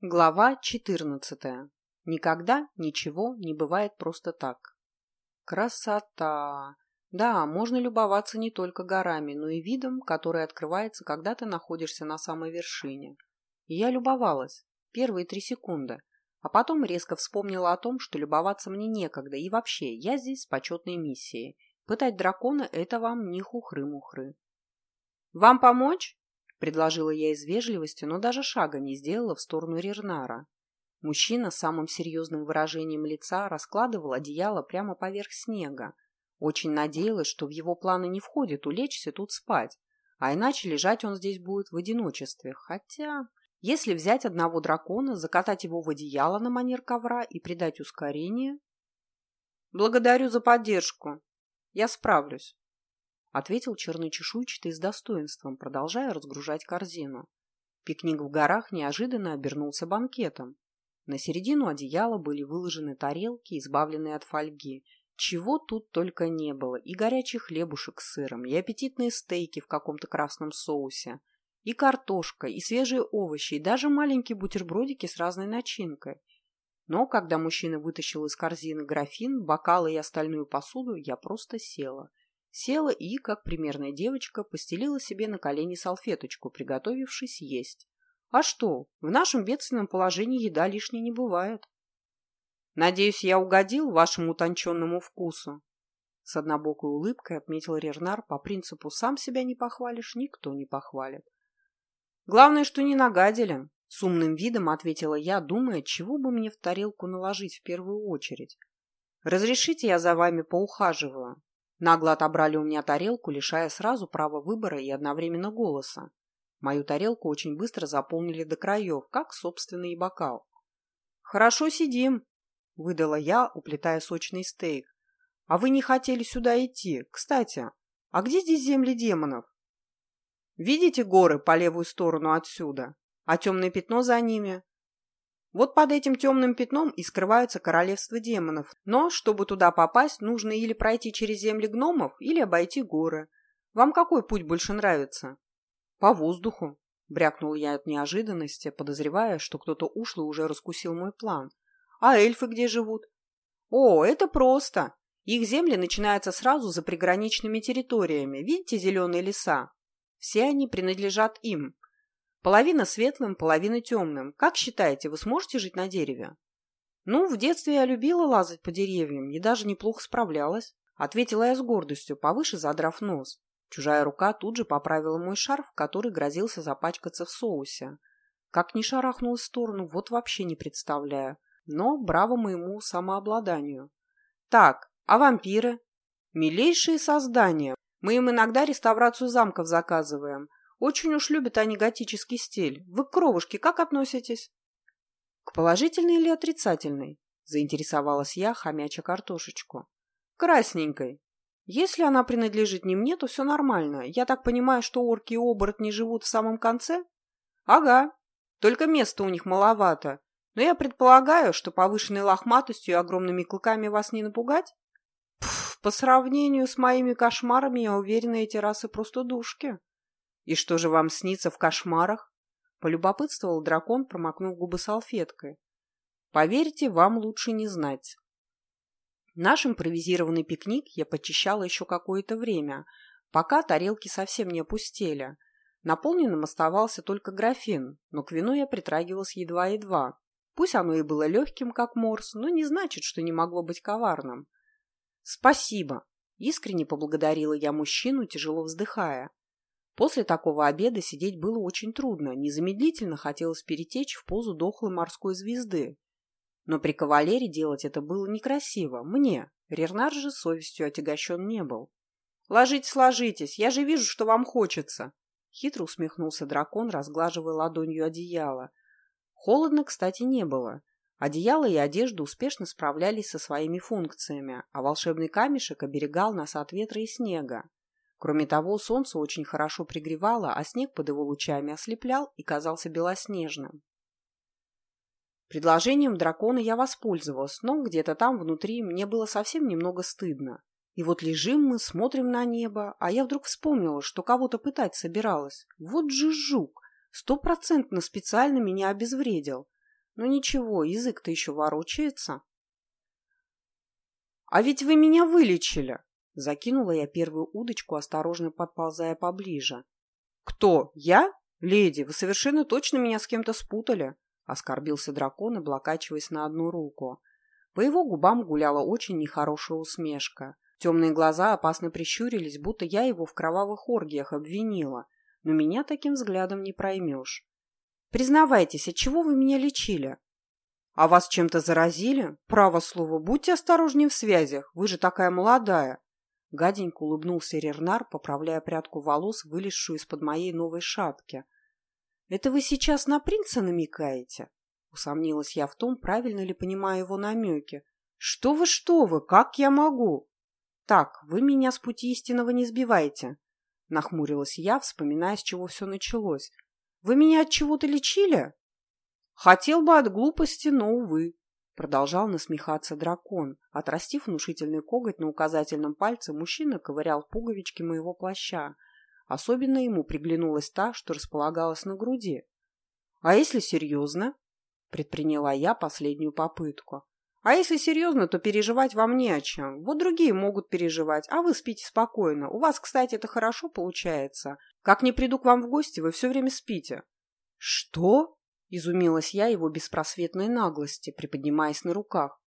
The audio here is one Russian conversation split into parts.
Глава 14. Никогда ничего не бывает просто так. Красота! Да, можно любоваться не только горами, но и видом, который открывается, когда ты находишься на самой вершине. И я любовалась. Первые три секунды. А потом резко вспомнила о том, что любоваться мне некогда. И вообще, я здесь с почетной миссией. Пытать дракона – это вам не хухры-мухры. «Вам помочь?» — предложила я из вежливости, но даже шага не сделала в сторону Рернара. Мужчина с самым серьезным выражением лица раскладывал одеяло прямо поверх снега. Очень надеялась, что в его планы не входит улечься тут спать, а иначе лежать он здесь будет в одиночестве. Хотя, если взять одного дракона, закатать его в одеяло на манер ковра и придать ускорение... «Благодарю за поддержку. Я справлюсь». — ответил черночешуйчатый с достоинством, продолжая разгружать корзину. Пикник в горах неожиданно обернулся банкетом. На середину одеяла были выложены тарелки, избавленные от фольги. Чего тут только не было. И горячий хлебушек с сыром, и аппетитные стейки в каком-то красном соусе, и картошка, и свежие овощи, и даже маленькие бутербродики с разной начинкой. Но когда мужчина вытащил из корзины графин, бокалы и остальную посуду, я просто села. Села и, как примерная девочка, постелила себе на колени салфеточку, приготовившись есть. А что, в нашем бедственном положении еда лишней не бывает. Надеюсь, я угодил вашему утонченному вкусу. С однобокой улыбкой отметил Рернар по принципу «сам себя не похвалишь, никто не похвалит». Главное, что не нагадили. С умным видом ответила я, думая, чего бы мне в тарелку наложить в первую очередь. «Разрешите, я за вами поухаживаю?» Нагло отобрали у меня тарелку, лишая сразу права выбора и одновременно голоса. Мою тарелку очень быстро заполнили до краев, как собственный бокал. «Хорошо сидим», — выдала я, уплетая сочный стейк. «А вы не хотели сюда идти. Кстати, а где здесь земли демонов?» «Видите горы по левую сторону отсюда, а темное пятно за ними? Вот под этим темным пятном и скрываются королевства демонов. Но, чтобы туда попасть, нужно или пройти через земли гномов, или обойти горы. Вам какой путь больше нравится? По воздуху, брякнул я от неожиданности, подозревая, что кто-то ушлый уже раскусил мой план. А эльфы где живут? О, это просто. Их земли начинаются сразу за приграничными территориями. Видите зеленые леса? Все они принадлежат им. Половина светлым, половина темным. Как считаете, вы сможете жить на дереве? Ну, в детстве я любила лазать по деревьям и даже неплохо справлялась. Ответила я с гордостью, повыше задрав нос. Чужая рука тут же поправила мой шарф, который грозился запачкаться в соусе. Как ни шарахнулась в сторону, вот вообще не представляю. Но браво моему самообладанию. Так, а вампиры? Милейшие создания. Мы им иногда реставрацию замков заказываем. Очень уж любят они готический стиль. Вы к кровушке как относитесь? К положительной или отрицательной? Заинтересовалась я, хомяча картошечку. Красненькой. Если она принадлежит не мне, то все нормально. Я так понимаю, что орки и оборотни живут в самом конце? Ага. Только места у них маловато. Но я предполагаю, что повышенной лохматостью и огромными клыками вас не напугать? По сравнению с моими кошмарами, я уверена, эти расы просто душки. «И что же вам снится в кошмарах?» — полюбопытствовал дракон, промокнув губы салфеткой. «Поверьте, вам лучше не знать». Наш импровизированный пикник я почищала еще какое-то время, пока тарелки совсем не опустели. Наполненным оставался только графин, но к вину я притрагивалась едва-едва. Пусть оно и было легким, как морс, но не значит, что не могло быть коварным. «Спасибо!» — искренне поблагодарила я мужчину, тяжело вздыхая. После такого обеда сидеть было очень трудно, незамедлительно хотелось перетечь в позу дохлой морской звезды. Но при кавалере делать это было некрасиво. Мне. Рернар же совестью отягощен не был. «Ложитесь, ложитесь, я же вижу, что вам хочется!» Хитро усмехнулся дракон, разглаживая ладонью одеяло. Холодно, кстати, не было. Одеяло и одежда успешно справлялись со своими функциями, а волшебный камешек оберегал нас от ветра и снега. Кроме того, солнце очень хорошо пригревало, а снег под его лучами ослеплял и казался белоснежным. Предложением дракона я воспользовалась, но где-то там внутри мне было совсем немного стыдно. И вот лежим мы, смотрим на небо, а я вдруг вспомнила, что кого-то пытать собиралась. Вот же жук! Стопроцентно специально меня обезвредил. Ну ничего, язык-то еще ворочается. А ведь вы меня вылечили! Закинула я первую удочку, осторожно подползая поближе. Кто? Я? Леди, вы совершенно точно меня с кем-то спутали. Оскорбился дракон, облокачиваясь на одну руку. По его губам гуляла очень нехорошая усмешка. Темные глаза опасно прищурились, будто я его в кровавых оргиях обвинила. Но меня таким взглядом не проймешь. «Признавайтесь, от чего вы меня лечили?» «А вас чем-то заразили? Право слово, будьте осторожнее в связях, вы же такая молодая!» Гаденько улыбнулся Рернар, поправляя прядку волос, вылезшую из-под моей новой шапки. «Это вы сейчас на принца намекаете?» Усомнилась я в том, правильно ли понимаю его намеки. «Что вы, что вы, как я могу?» «Так, вы меня с пути истинного не сбивайте», — нахмурилась я, вспоминая, с чего все началось. «Вы меня от чего-то лечили?» «Хотел бы от глупости, но, увы», — продолжал насмехаться дракон. Отрастив внушительный коготь на указательном пальце, мужчина ковырял пуговички моего плаща. Особенно ему приглянулась та, что располагалась на груди. «А если серьезно?» — предприняла я последнюю попытку. А если серьезно, то переживать вам не о чем. Вот другие могут переживать, а вы спите спокойно. У вас, кстати, это хорошо получается. Как не приду к вам в гости, вы все время спите. Что? Изумилась я его беспросветной наглости, приподнимаясь на руках.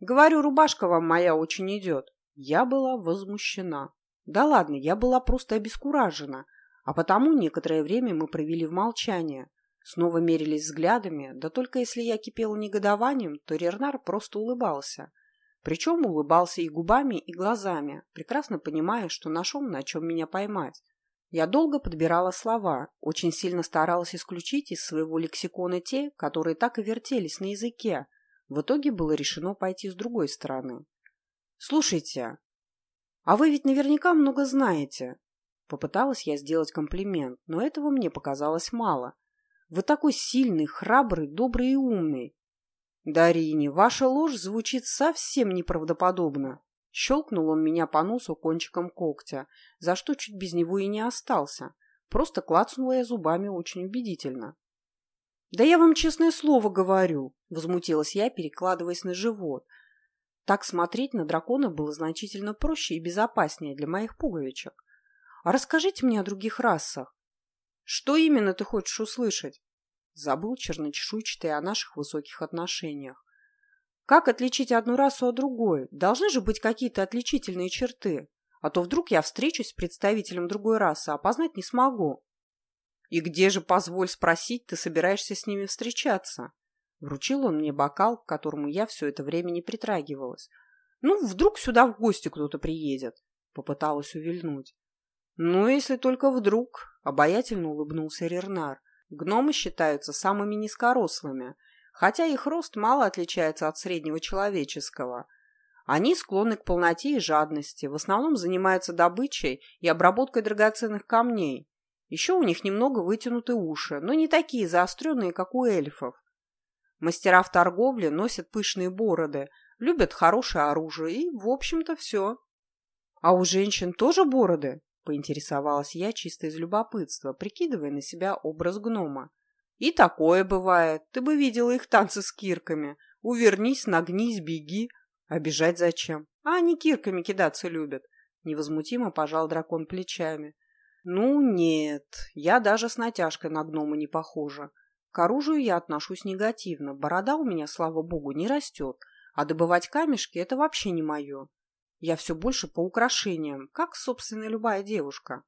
Говорю, рубашка вам моя очень идет. Я была возмущена. Да ладно, я была просто обескуражена. А потому некоторое время мы провели в молчании. Снова мерились взглядами, да только если я кипела негодованием, то Рернар просто улыбался. Причем улыбался и губами, и глазами, прекрасно понимая, что нашел на чем меня поймать. Я долго подбирала слова, очень сильно старалась исключить из своего лексикона те, которые так и вертелись на языке. В итоге было решено пойти с другой стороны. «Слушайте, а вы ведь наверняка много знаете». Попыталась я сделать комплимент, но этого мне показалось мало – вы такой сильный, храбрый, добрый и умный. Дарине, ваша ложь звучит совсем неправдоподобно. Щелкнул он меня по носу кончиком когтя, за что чуть без него и не остался. Просто клацнула я зубами очень убедительно. «Да я вам честное слово говорю», — возмутилась я, перекладываясь на живот. Так смотреть на дракона было значительно проще и безопаснее для моих пуговичек. «А расскажите мне о других расах. Что именно ты хочешь услышать? Забыл черночешуйчатый о наших высоких отношениях. Как отличить одну расу от другой? Должны же быть какие-то отличительные черты. А то вдруг я встречусь с представителем другой расы, а опознать не смогу. И где же, позволь спросить, ты собираешься с ними встречаться? Вручил он мне бокал, к которому я все это время не притрагивалась. Ну, вдруг сюда в гости кто-то приедет. Попыталась увильнуть. Ну, если только вдруг, обаятельно улыбнулся Рернар. Гномы считаются самыми низкорослыми, хотя их рост мало отличается от среднего человеческого. Они склонны к полноте и жадности, в основном занимаются добычей и обработкой драгоценных камней. Еще у них немного вытянуты уши, но не такие заостренные, как у эльфов. Мастера в торговле носят пышные бороды, любят хорошее оружие и, в общем-то, все. А у женщин тоже бороды? Поинтересовалась я чисто из любопытства, прикидывая на себя образ гнома. И такое бывает. Ты бы видела их танцы с кирками. Увернись, нагнись, беги. Обижать зачем? А они кирками кидаться любят. Невозмутимо пожал дракон плечами. Ну, нет, я даже с натяжкой на гнома не похожа. К оружию я отношусь негативно. Борода у меня, слава богу, не растет. А добывать камешки – это вообще не мое. Я все больше по украшениям, как, собственно, любая девушка.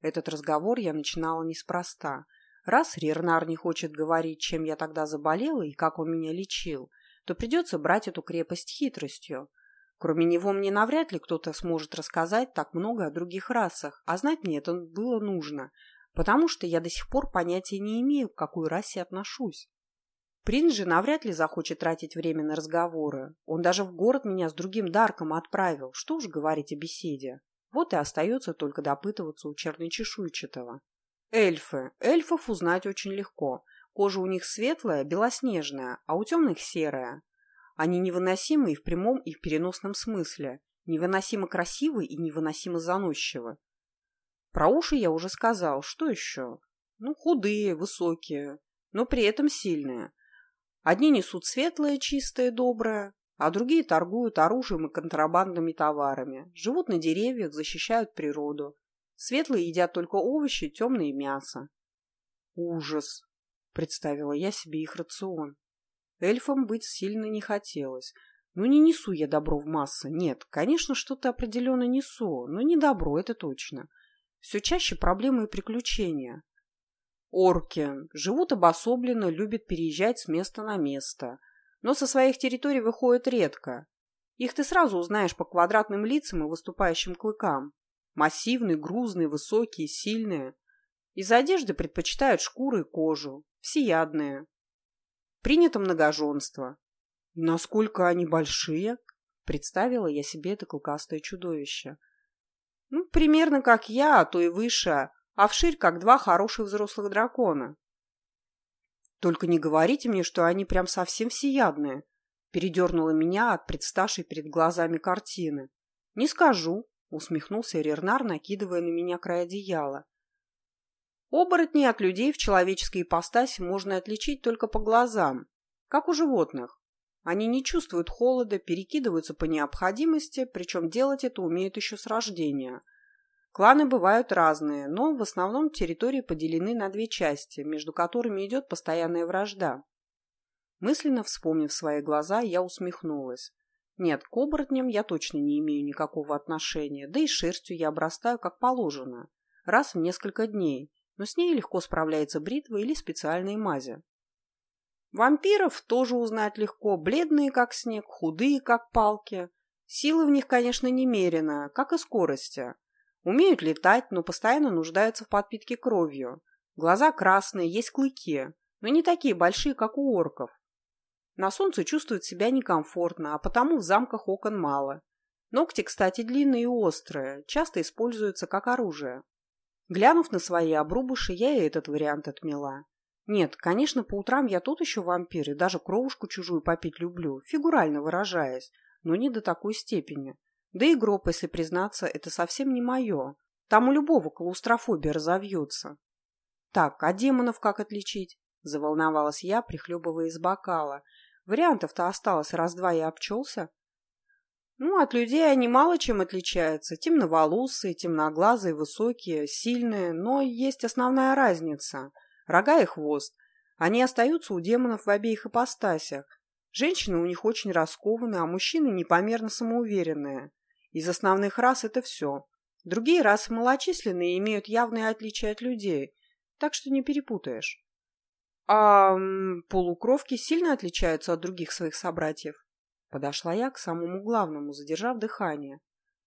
Этот разговор я начинала неспроста. Раз Рернар не хочет говорить, чем я тогда заболела и как он меня лечил, то придется брать эту крепость хитростью. Кроме него мне навряд ли кто-то сможет рассказать так много о других расах, а знать мне это было нужно, потому что я до сих пор понятия не имею, к какой расе отношусь. Принц же навряд ли захочет тратить время на разговоры. Он даже в город меня с другим Дарком отправил. Что уж говорить о беседе. Вот и остается только допытываться у черночешуйчатого. Эльфы. Эльфов узнать очень легко. Кожа у них светлая, белоснежная, а у темных серая. Они невыносимы и в прямом, и в переносном смысле. Невыносимо красивы и невыносимо заносчивы. Про уши я уже сказал. Что еще? Ну, худые, высокие, но при этом сильные. Одни несут светлое, чистое, доброе, а другие торгуют оружием и контрабандными товарами, живут на деревьях, защищают природу. Светлые едят только овощи, темные мясо. Ужас! Представила я себе их рацион. Эльфам быть сильно не хотелось. Ну, не несу я добро в массы. Нет, конечно, что-то определенно несу, но не добро, это точно. Все чаще проблемы и приключения. Орки живут обособленно, любят переезжать с места на место – но со своих территорий выходят редко. Их ты сразу узнаешь по квадратным лицам и выступающим клыкам. Массивные, грузные, высокие, сильные. Из одежды предпочитают шкуры и кожу. Всеядные. Принято многоженство. Насколько они большие? Представила я себе это клыкастое чудовище. Ну, примерно как я, а то и выше, а вширь, как два хороших взрослых дракона. Только не говорите мне, что они прям совсем всеядные. Передернула меня от представшей перед глазами картины. Не скажу, усмехнулся Рернар, накидывая на меня край одеяла. Оборотней от людей в человеческой ипостаси можно отличить только по глазам, как у животных. Они не чувствуют холода, перекидываются по необходимости, причем делать это умеют еще с рождения – Кланы бывают разные, но в основном территории поделены на две части, между которыми идет постоянная вражда. Мысленно вспомнив свои глаза, я усмехнулась. Нет, к оборотням я точно не имею никакого отношения, да и шерстью я обрастаю как положено, раз в несколько дней, но с ней легко справляется бритва или специальные мази. Вампиров тоже узнать легко, бледные как снег, худые как палки. Силы в них, конечно, немерено, как и скорости. Умеют летать, но постоянно нуждаются в подпитке кровью. Глаза красные, есть клыки, но не такие большие, как у орков. На солнце чувствуют себя некомфортно, а потому в замках окон мало. Ногти, кстати, длинные и острые, часто используются как оружие. Глянув на свои обрубыши, я и этот вариант отмела. Нет, конечно, по утрам я тут еще вампир и даже кровушку чужую попить люблю, фигурально выражаясь, но не до такой степени. Да и гроб, если признаться, это совсем не мое. Там у любого клаустрофобия разовьется. Так, а демонов как отличить? Заволновалась я, прихлебывая из бокала. Вариантов-то осталось раз-два и обчелся. Ну, от людей они мало чем отличаются. Темноволосые, темноглазые, высокие, сильные, но есть основная разница. Рога и хвост. Они остаются у демонов в обеих ипостасях. Женщины у них очень раскованные, а мужчины непомерно самоуверенные. Из основных рас это все. Другие расы малочисленные и имеют явные отличия от людей, так что не перепутаешь. А полукровки сильно отличаются от других своих собратьев? Подошла я к самому главному, задержав дыхание.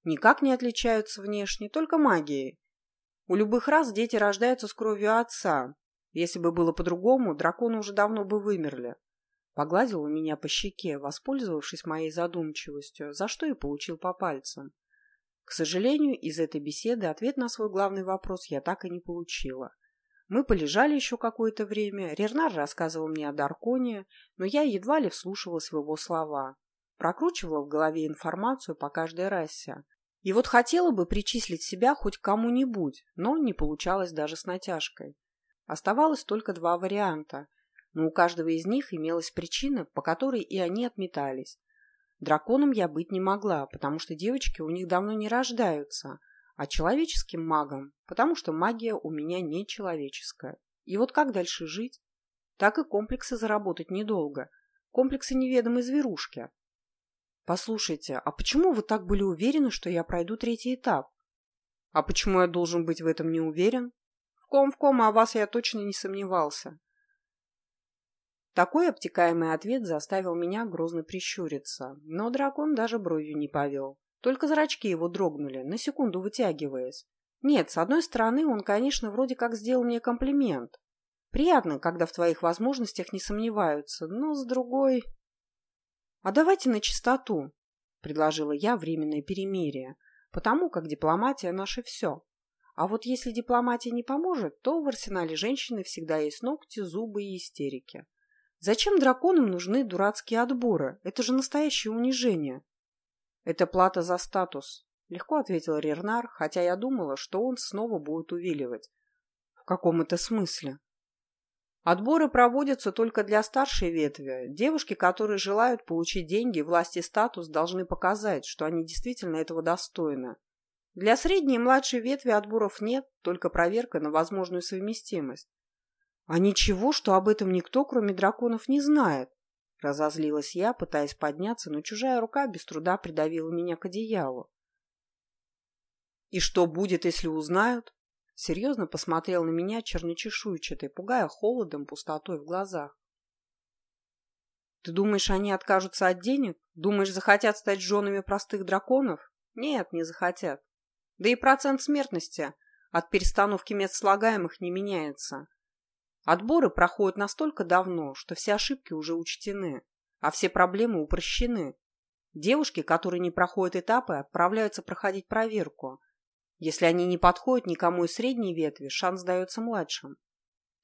Никак не отличаются внешне, только магией. У любых рас дети рождаются с кровью отца. Если бы было по-другому, драконы уже давно бы вымерли. Погладил у меня по щеке, воспользовавшись моей задумчивостью, за что и получил по пальцам. К сожалению, из этой беседы ответ на свой главный вопрос я так и не получила. Мы полежали еще какое-то время, Рернар рассказывал мне о Дарконе, но я едва ли вслушивалась в его слова. Прокручивала в голове информацию по каждой расе. И вот хотела бы причислить себя хоть кому-нибудь, но не получалось даже с натяжкой. Оставалось только два варианта но у каждого из них имелась причина, по которой и они отметались. Драконом я быть не могла, потому что девочки у них давно не рождаются, а человеческим магом, потому что магия у меня не человеческая. И вот как дальше жить? Так и комплексы заработать недолго. Комплексы неведомой зверушки. Послушайте, а почему вы так были уверены, что я пройду третий этап? А почему я должен быть в этом не уверен? В ком в ком, а вас я точно не сомневался. Такой обтекаемый ответ заставил меня грозно прищуриться, но дракон даже бровью не повел. Только зрачки его дрогнули, на секунду вытягиваясь. Нет, с одной стороны, он, конечно, вроде как сделал мне комплимент. Приятно, когда в твоих возможностях не сомневаются, но с другой... А давайте на чистоту, предложила я временное перемирие, потому как дипломатия наше все. А вот если дипломатия не поможет, то в арсенале женщины всегда есть ногти, зубы и истерики. Зачем драконам нужны дурацкие отборы? Это же настоящее унижение. Это плата за статус, легко ответил Рернар, хотя я думала, что он снова будет увиливать. В каком это смысле? Отборы проводятся только для старшей ветви. Девушки, которые желают получить деньги, власть и статус, должны показать, что они действительно этого достойны. Для средней и младшей ветви отборов нет, только проверка на возможную совместимость. А ничего, что об этом никто, кроме драконов, не знает. Разозлилась я, пытаясь подняться, но чужая рука без труда придавила меня к одеялу. «И что будет, если узнают?» Серьезно посмотрел на меня черночешуйчатый, пугая холодом, пустотой в глазах. «Ты думаешь, они откажутся от денег? Думаешь, захотят стать женами простых драконов? Нет, не захотят. Да и процент смертности от перестановки мест слагаемых не меняется. Отборы проходят настолько давно, что все ошибки уже учтены, а все проблемы упрощены. Девушки, которые не проходят этапы, отправляются проходить проверку, если они не подходят никому из средней ветви, шанс дается младшим.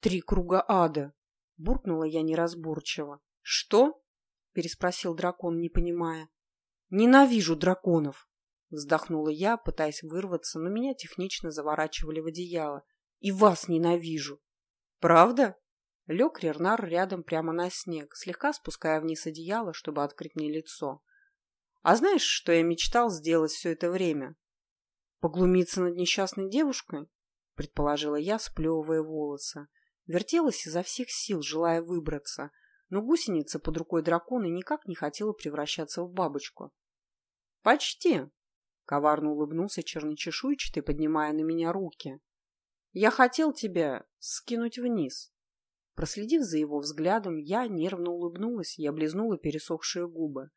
«Три круга ада!» — буркнула я неразборчиво. «Что?» — переспросил дракон, не понимая. «Ненавижу драконов!» — вздохнула я, пытаясь вырваться, но меня технично заворачивали в одеяло. «И вас ненавижу!» «Правда?» Лег Рернар рядом прямо на снег, слегка спуская вниз одеяло, чтобы открыть мне лицо. «А знаешь, что я мечтал сделать все это время?» Поглумиться над несчастной девушкой? Предположила я, сплевывая волосы. Вертелась изо всех сил, желая выбраться, но гусеница под рукой дракона никак не хотела превращаться в бабочку. «Почти!» — коварно улыбнулся черночешуйчатый, поднимая на меня руки. «Я хотел тебя скинуть вниз». Проследив за его взглядом, я нервно улыбнулась и облизнула пересохшие губы.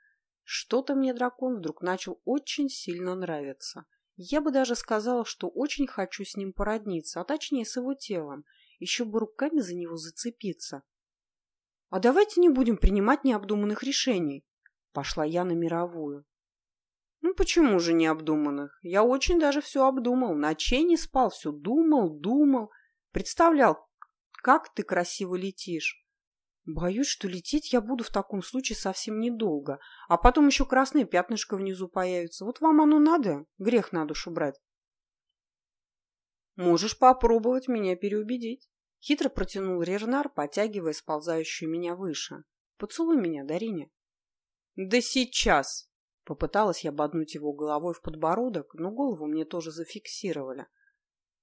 Что-то мне дракон вдруг начал очень сильно нравиться — я бы даже сказала, что очень хочу с ним породниться, а точнее с его телом, еще бы руками за него зацепиться. А давайте не будем принимать необдуманных решений. Пошла я на мировую. Ну почему же необдуманных? Я очень даже все обдумал, ночей не спал, все думал, думал, представлял, как ты красиво летишь. Боюсь, что лететь я буду в таком случае совсем недолго, а потом еще красное пятнышко внизу появится. Вот вам оно надо? Грех на душу брать. Можешь попробовать меня переубедить. Хитро протянул Рернар, потягивая сползающую меня выше. Поцелуй меня, Дарине. Да сейчас! Попыталась я боднуть его головой в подбородок, но голову мне тоже зафиксировали.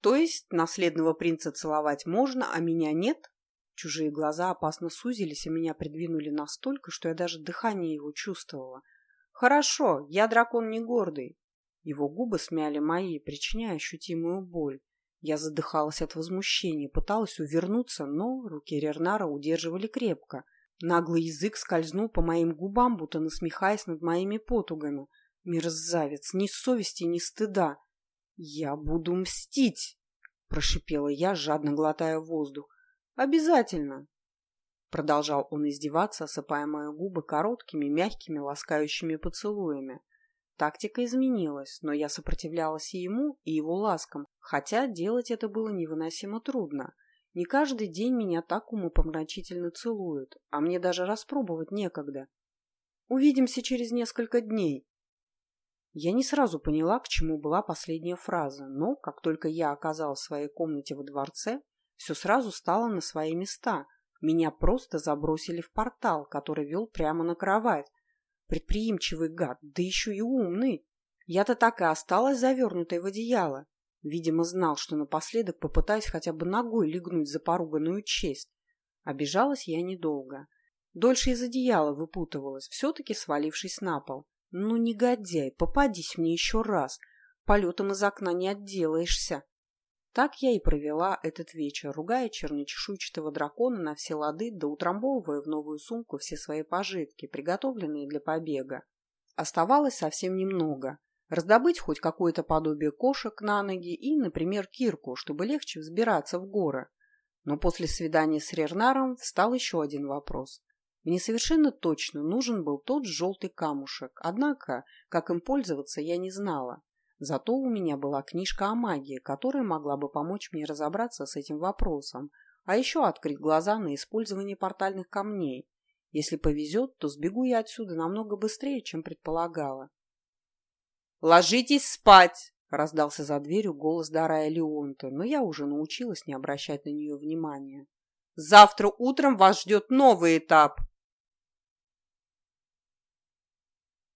То есть наследного принца целовать можно, а меня нет? Чужие глаза опасно сузились и меня придвинули настолько, что я даже дыхание его чувствовала. «Хорошо, я дракон не гордый». Его губы смяли мои, причиняя ощутимую боль. Я задыхалась от возмущения, пыталась увернуться, но руки Рернара удерживали крепко. Наглый язык скользнул по моим губам, будто насмехаясь над моими потугами. Мерзавец, ни совести, ни стыда. «Я буду мстить!» – прошипела я, жадно глотая воздух. «Обязательно!» Продолжал он издеваться, осыпая мои губы короткими, мягкими, ласкающими поцелуями. Тактика изменилась, но я сопротивлялась и ему, и его ласкам, хотя делать это было невыносимо трудно. Не каждый день меня так умопомрачительно целуют, а мне даже распробовать некогда. Увидимся через несколько дней. Я не сразу поняла, к чему была последняя фраза, но, как только я оказалась в своей комнате во дворце, все сразу стало на свои места. Меня просто забросили в портал, который вел прямо на кровать. Предприимчивый гад, да еще и умный. Я-то так и осталась завернутой в одеяло. Видимо, знал, что напоследок попытаюсь хотя бы ногой легнуть за поруганную честь. Обижалась я недолго. Дольше из одеяла выпутывалась, все-таки свалившись на пол. Ну, негодяй, попадись мне еще раз. Полетом из окна не отделаешься. Так я и провела этот вечер, ругая черночешуйчатого дракона на все лады, да утрамбовывая в новую сумку все свои пожитки, приготовленные для побега. Оставалось совсем немного. Раздобыть хоть какое-то подобие кошек на ноги и, например, кирку, чтобы легче взбираться в горы. Но после свидания с Рернаром встал еще один вопрос. Мне совершенно точно нужен был тот желтый камушек, однако, как им пользоваться, я не знала. Зато у меня была книжка о магии, которая могла бы помочь мне разобраться с этим вопросом, а еще открыть глаза на использование портальных камней. Если повезет, то сбегу я отсюда намного быстрее, чем предполагала. «Ложитесь спать!» — раздался за дверью голос Дарая Леонта, но я уже научилась не обращать на нее внимания. Завтра утром вас ждет новый этап.